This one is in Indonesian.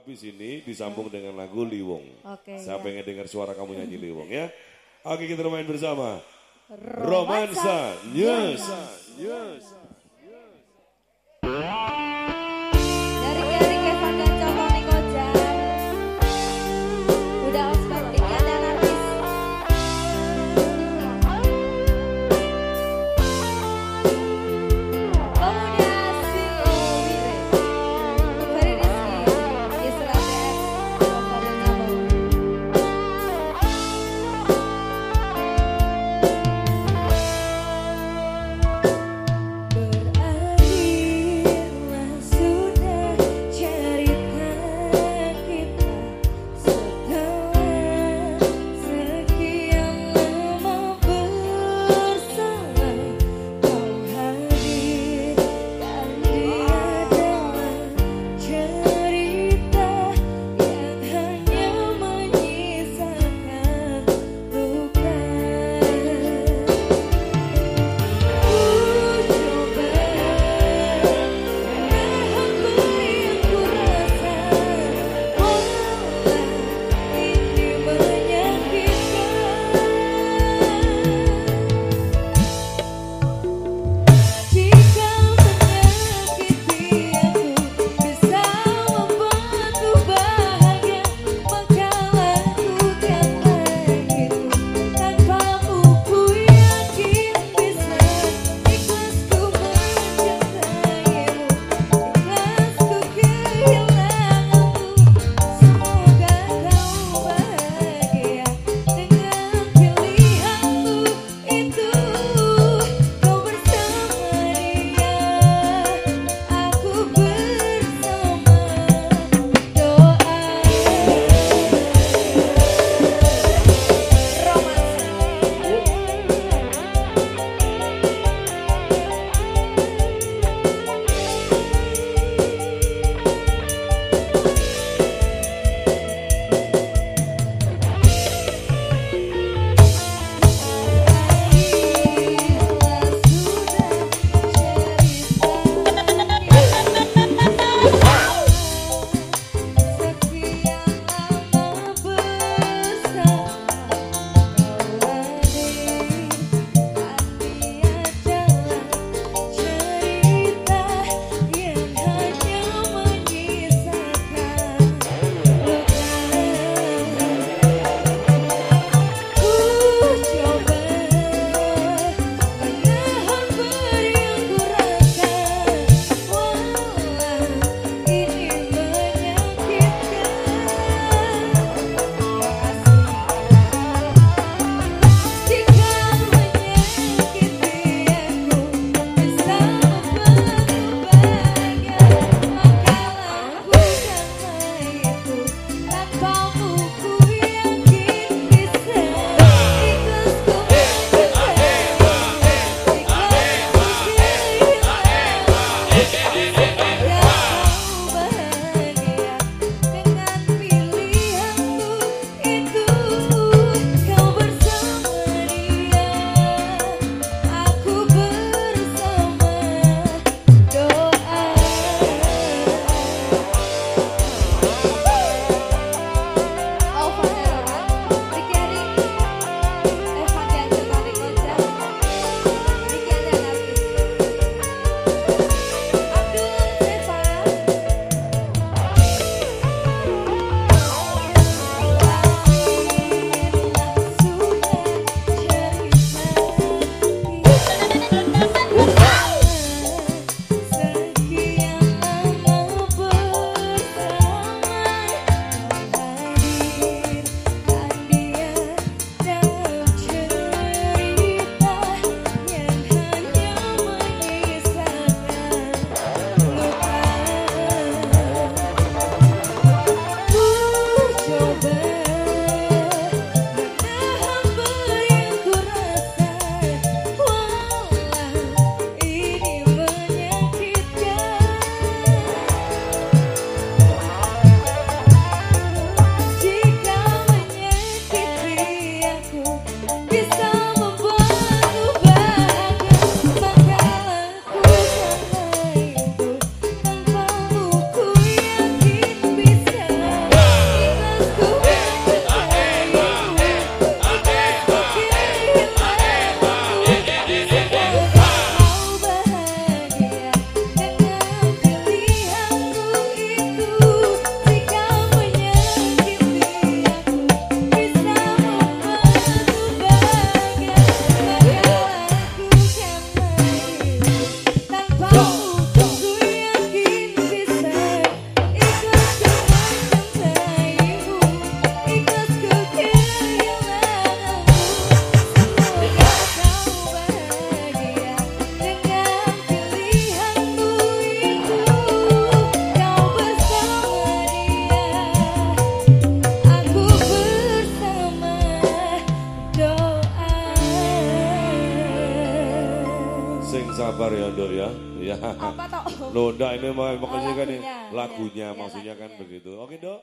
Habis ini disambung dengan lagu Liwong. Oke. Saya ya. pengen dengar suara kamu nyanyi Liwong ya. Oke kita main bersama. Romansa. Romansa News. News. Sabar ya dok ya. Ya. Apa toh? Loh, enggak ini mau- maksudnya kan lagunya. lagunya Iya, maksudnya kan lagunya. begitu. Oke dok.